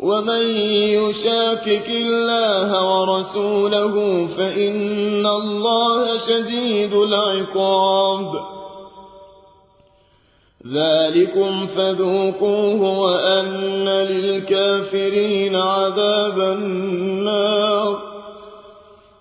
ومن يشاكك الله ورسوله فإن الله شديد العقاب ذلكم فذوقوه وأن للكافرين عذاب النار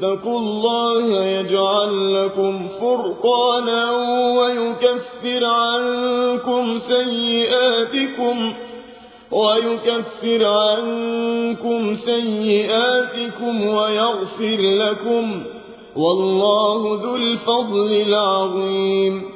تتقوا الله يجعل لكم فرقانا ويكفر عنكم سيئاتكم ويكفر عنكم سيئاتكم ويغفر لكم والله ذو الفضل العظيم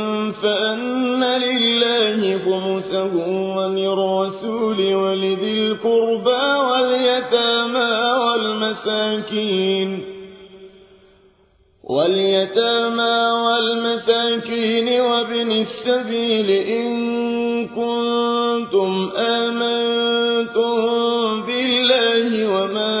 فأن لله خمسه وللرسول ولذي القربى واليتامى والمساكين واليتامى والمساكين وابن السبيل إن كنتم آمنتم بالله وما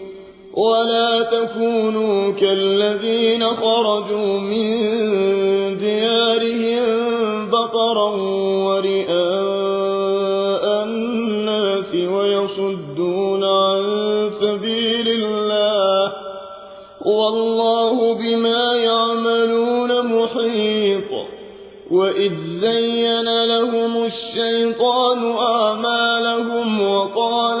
ولا تكونوا كالذين خرجوا من ديارهم بطرا ورئاء الناس ويصدون عن سبيل الله والله بما يعملون محيط وإذ زين لهم الشيطان أعمالهم وقال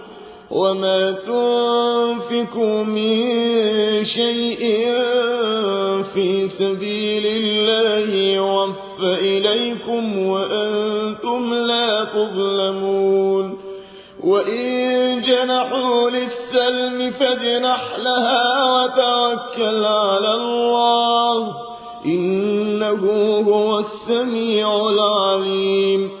وما تنفقوا من شيء في سبيل الله يوفى إليكم وأنتم لا تظلمون وإن جنحوا للسلم فاجنح لها وتوكل على الله إنه هو السميع العليم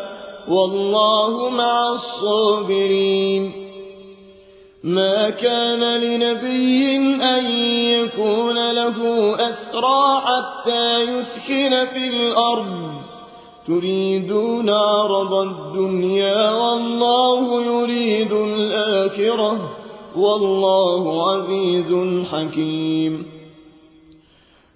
والله مع الصابرين. ما كان لنبي أن يكون له أسرى حتى يسكن في الأرض. تريدون عرض الدنيا والله يريد الآخرة. والله عزيز حكيم.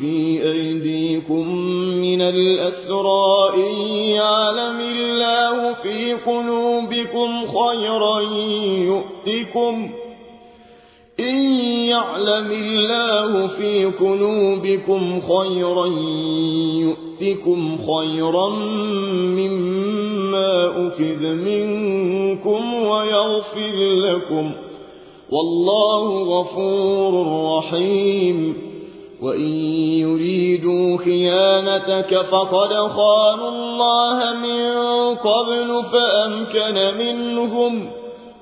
في أيديكم من الأسراء يعلم الله في قلوبكم خيرا يؤتكم إن يعلم الله في قلوبكم خيرا يؤتكم خيرا مما أخذ منكم ويغفر لكم. والله غفور رحيم. وإن يريدوا خيانتك فقد خانوا الله من قبل فأمكن منهم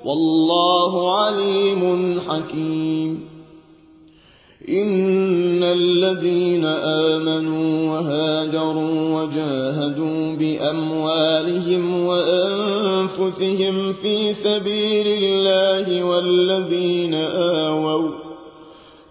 والله عليم حكيم. إن الذين آمنوا وهاجروا وجاهدوا بأموالهم وأنفسهم في سبيل الله والذين آووا